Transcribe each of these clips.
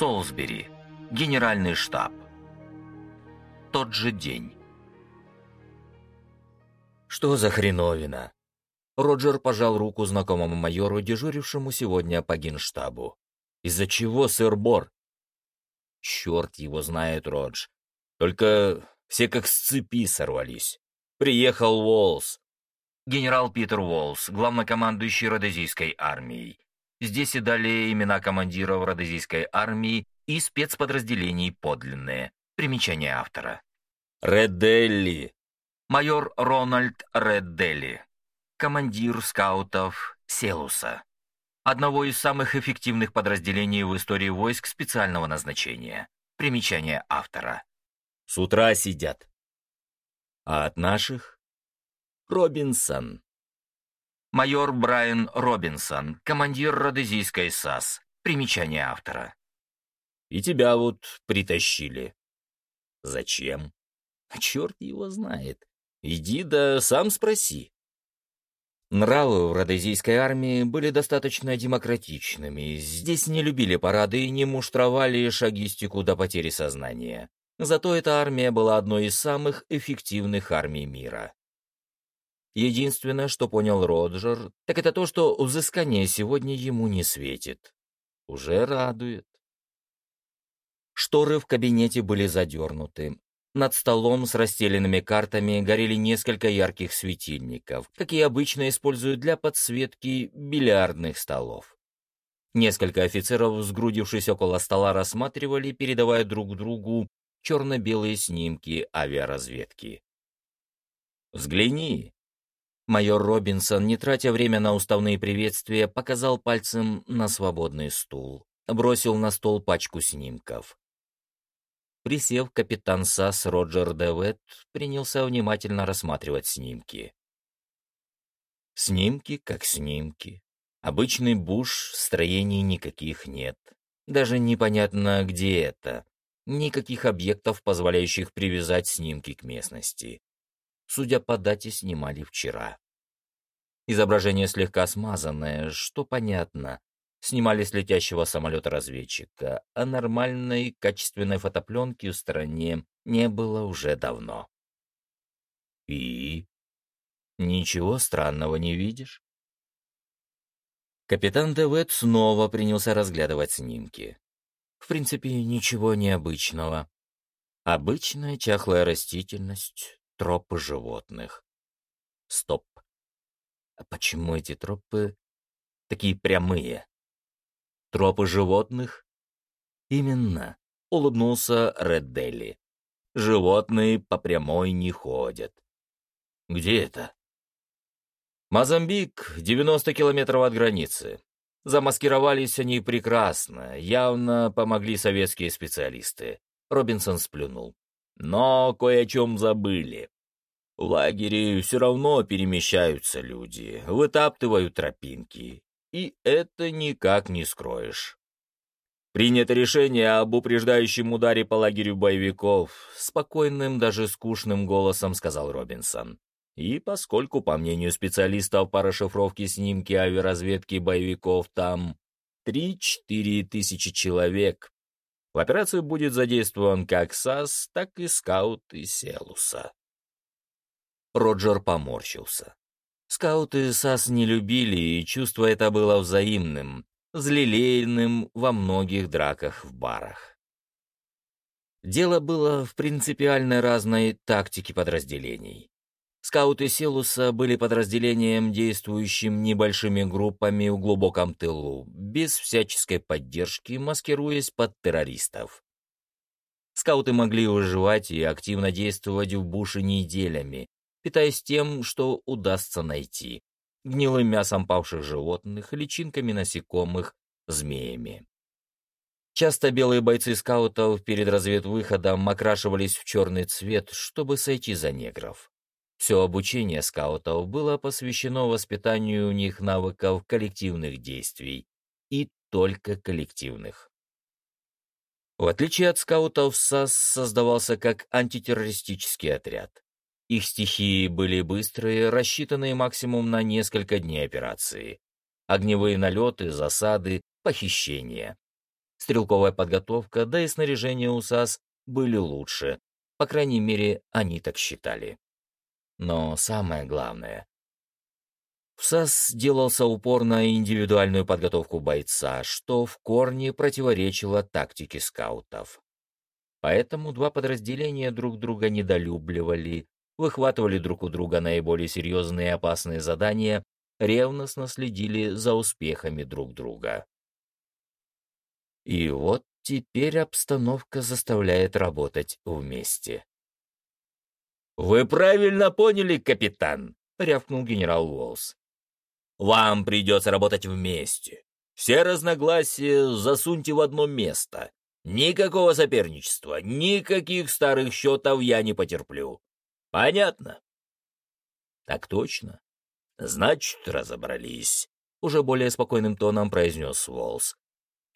Солсбери. Генеральный штаб. Тот же день. Что за хреновина? Роджер пожал руку знакомому майору, дежурившему сегодня по генштабу. Из-за чего, сэр Бор? Черт его знает, Родж. Только все как с цепи сорвались. Приехал Уолс. Генерал Питер Уолс, главнокомандующий Родезийской армией. Здесь и далее имена командиров Родезийской армии и спецподразделений подлинные. Примечание автора. Ределли. Майор Рональд Ределли. Командир скаутов Селуса. Одного из самых эффективных подразделений в истории войск специального назначения. Примечание автора. С утра сидят. А от наших? Робинсон. Майор Брайан Робинсон, командир Родезийской САС. Примечание автора. И тебя вот притащили. Зачем? Черт его знает. Иди да сам спроси. Нравы в родезийской армии были достаточно демократичными. Здесь не любили парады и не муштровали шагистику до потери сознания. Зато эта армия была одной из самых эффективных армий мира. Единственное, что понял Роджер, так это то, что взыскание сегодня ему не светит. Уже радует. Шторы в кабинете были задернуты. Над столом с расстеленными картами горели несколько ярких светильников, какие обычно используют для подсветки бильярдных столов. Несколько офицеров, сгрудившись около стола, рассматривали, передавая друг другу черно-белые снимки авиаразведки. «Взгляни!» Майор Робинсон, не тратя время на уставные приветствия, показал пальцем на свободный стул, бросил на стол пачку снимков. Присев, капитан САС Роджер Девет принялся внимательно рассматривать снимки. Снимки как снимки. Обычный буш, строений никаких нет. Даже непонятно, где это. Никаких объектов, позволяющих привязать снимки к местности. Судя по дате, снимали вчера. Изображение слегка смазанное, что понятно. Снимали с летящего самолета-разведчика, а нормальной качественной фотопленки в стороне не было уже давно. И? Ничего странного не видишь? Капитан Девет снова принялся разглядывать снимки. В принципе, ничего необычного. Обычная чахлая растительность, тропы животных. Стоп. А почему эти тропы такие прямые? Тропы животных? Именно, улыбнулся Реддели. Животные по прямой не ходят. Где это? Мозамбик, 90 километров от границы. Замаскировались они прекрасно, явно помогли советские специалисты. Робинсон сплюнул. Но кое о чем забыли. В лагере все равно перемещаются люди, вытаптывают тропинки, и это никак не скроешь. Принято решение об упреждающем ударе по лагерю боевиков, спокойным, даже скучным голосом сказал Робинсон. И поскольку, по мнению специалистов по расшифровке снимки авиаразведки боевиков, там 3-4 тысячи человек, в операцию будет задействован как САС, так и скаут из Селуса. Роджер поморщился. Скауты САС не любили, и чувство это было взаимным, злелейным во многих драках в барах. Дело было в принципиально разной тактике подразделений. Скауты Селуса были подразделением, действующим небольшими группами в глубоком тылу, без всяческой поддержки, маскируясь под террористов. Скауты могли выживать и активно действовать в буше неделями, питаясь тем, что удастся найти. Гнилым мясом павших животных, личинками насекомых, змеями. Часто белые бойцы скаутов перед разведвыходом окрашивались в черный цвет, чтобы сойти за негров. Все обучение скаутов было посвящено воспитанию у них навыков коллективных действий. И только коллективных. В отличие от скаутов, САС создавался как антитеррористический отряд. Их стихии были быстрые, рассчитанные максимум на несколько дней операции. Огневые налеты, засады, похищения. Стрелковая подготовка, да и снаряжение у САС были лучше. По крайней мере, они так считали. Но самое главное, в САС делался упор на индивидуальную подготовку бойца, что в корне противоречило тактике скаутов. Поэтому два подразделения друг друга недолюбливали, выхватывали друг у друга наиболее серьезные и опасные задания, ревностно следили за успехами друг друга. И вот теперь обстановка заставляет работать вместе. «Вы правильно поняли, капитан!» — рявкнул генерал Уолс. Вам придется работать вместе. Все разногласия засуньте в одно место. Никакого соперничества, никаких старых счетов я не потерплю. Понятно? Так точно. Значит, разобрались. Уже более спокойным тоном произнес Волс.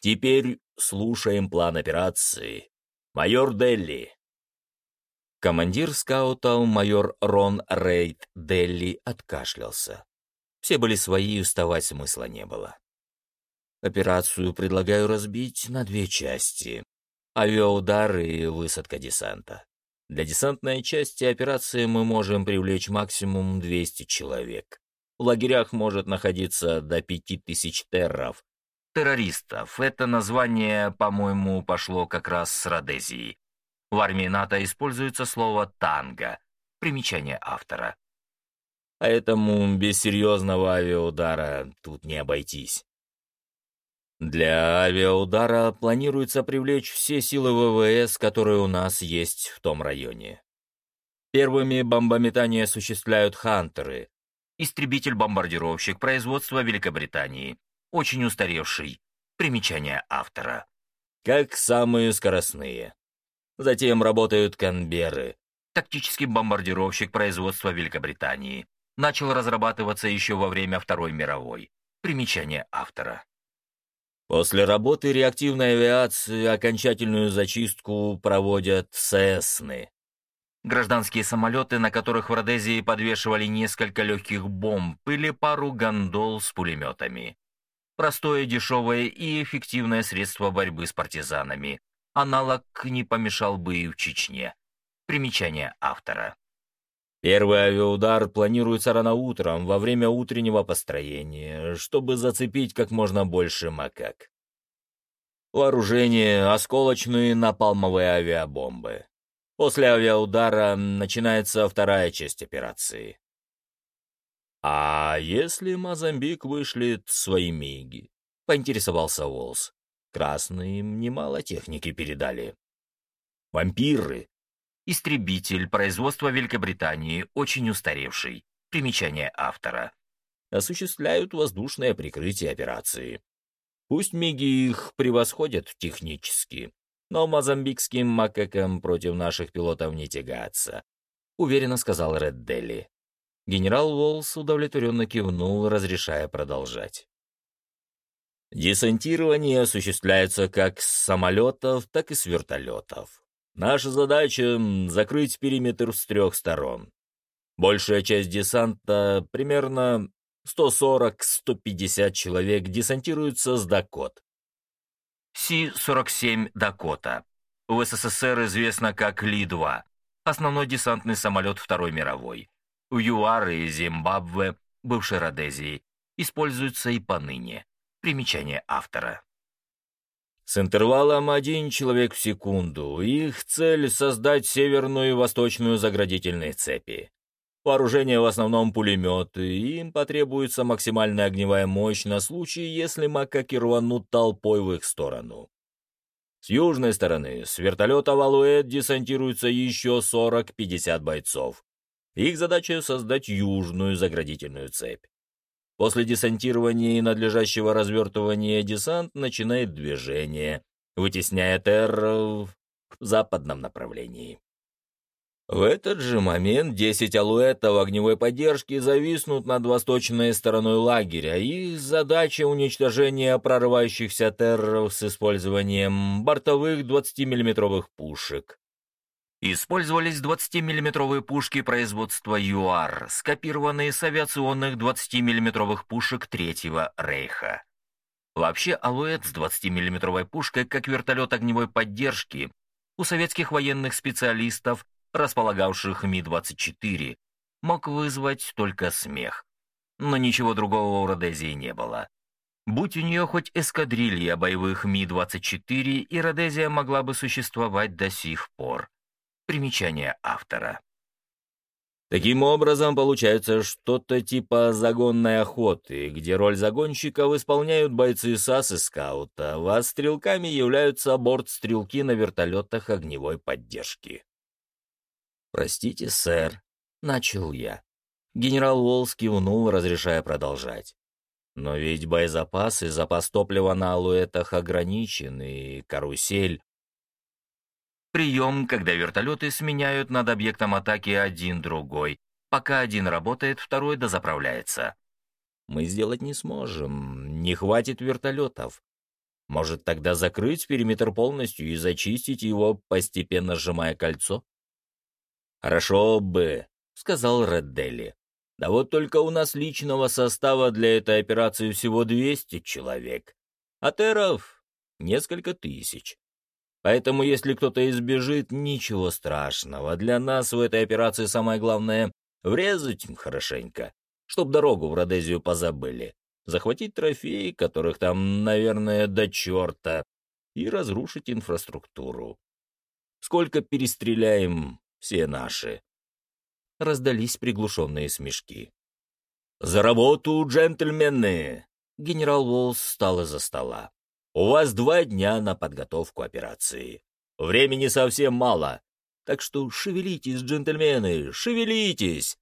Теперь слушаем план операции. Майор Делли. Командир скаутов майор Рон Рейд Делли откашлялся. Все были свои, уставать смысла не было. Операцию предлагаю разбить на две части. Авиаудар и высадка десанта. Для десантной части операции мы можем привлечь максимум 200 человек. В лагерях может находиться до 5000 терров. Террористов. Это название, по-моему, пошло как раз с Родезии. В армии НАТО используется слово «танго». Примечание автора поэтому без серьезного авиаудара тут не обойтись. Для авиаудара планируется привлечь все силы ВВС, которые у нас есть в том районе. Первыми бомбометания осуществляют «Хантеры», истребитель-бомбардировщик производства Великобритании, очень устаревший. Примечание автора. Как самые скоростные. Затем работают «Канберы», тактический бомбардировщик производства Великобритании, начал разрабатываться еще во время Второй мировой. Примечание автора. После работы реактивной авиации окончательную зачистку проводят СЭСНы. Гражданские самолеты, на которых в Родезии подвешивали несколько легких бомб или пару гондол с пулеметами. Простое, дешевое и эффективное средство борьбы с партизанами. Аналог не помешал бы и в Чечне. Примечание автора. Первый авиаудар планируется рано утром, во время утреннего построения, чтобы зацепить как можно больше макак. Вооружение — осколочные напалмовые авиабомбы. После авиаудара начинается вторая часть операции. «А если Мозамбик вышлет свои миги?» — поинтересовался Волс. «Красные им немало техники передали». «Вампиры Истребитель производства Великобритании, очень устаревший. Примечание автора. Осуществляют воздушное прикрытие операции. Пусть МИГи их превосходят технически, но мозамбикским макакам против наших пилотов не тягаться, уверенно сказал Ред Делли. Генерал Уолс удовлетворенно кивнул, разрешая продолжать. Десантирование осуществляется как с самолетов, так и с вертолетов. Наша задача — закрыть периметр с трех сторон. Большая часть десанта, примерно 140-150 человек, десантируется с Дакот. Си-47 «Дакота». В СССР известно как Ли-2, основной десантный самолет Второй мировой. В ЮАР и Зимбабве, бывшей Родезии, используется и поныне. Примечание автора. С интервалом один человек в секунду. Их цель — создать северную и восточную заградительные цепи. Вооружение в основном пулеметы, им потребуется максимальная огневая мощь на случай, если макаки рванут толпой в их сторону. С южной стороны, с вертолета «Валуэт» десантируется еще 40-50 бойцов. Их задача — создать южную заградительную цепь. После десантирования и надлежащего развертывания десант начинает движение, вытесняя Терр в западном направлении. В этот же момент 10 алуэтов огневой поддержки зависнут над восточной стороной лагеря. Их задача — уничтожение прорывающихся терров с использованием бортовых 20 миллиметровых пушек. Использовались 20-миллиметровые пушки производства ЮАР, скопированные с авиационных 20-миллиметровых пушек Третьего Рейха. Вообще, Алуэт с 20-миллиметровой пушкой, как вертолет огневой поддержки, у советских военных специалистов, располагавших Ми-24, мог вызвать только смех. Но ничего другого у Родезии не было. Будь у нее хоть эскадрилья боевых Ми-24, и Родезия могла бы существовать до сих пор. Примечание автора. Таким образом, получается что-то типа загонной охоты, где роль загонщиков исполняют бойцы САС и скаута, а стрелками являются бортстрелки на вертолетах огневой поддержки. «Простите, сэр», — начал я. Генерал Уолс кивнул, разрешая продолжать. Но ведь боезапас и запас топлива на алуэтах ограничен, и карусель... Прием, когда вертолеты сменяют над объектом атаки один другой. Пока один работает, второй дозаправляется. Мы сделать не сможем, не хватит вертолетов. Может, тогда закрыть периметр полностью и зачистить его, постепенно сжимая кольцо? «Хорошо бы», — сказал Реддели. Да вот только у нас личного состава для этой операции всего 200 человек, а теров — несколько тысяч. Поэтому если кто-то избежит, ничего страшного. Для нас в этой операции самое главное — врезать им хорошенько, чтоб дорогу в Родезию позабыли, захватить трофеи, которых там, наверное, до черта, и разрушить инфраструктуру. Сколько перестреляем, все наши раздались приглушенные смешки. «За работу, джентльмены!» Генерал Уолс встал из-за стола. «У вас два дня на подготовку операции. Времени совсем мало, так что шевелитесь, джентльмены, шевелитесь!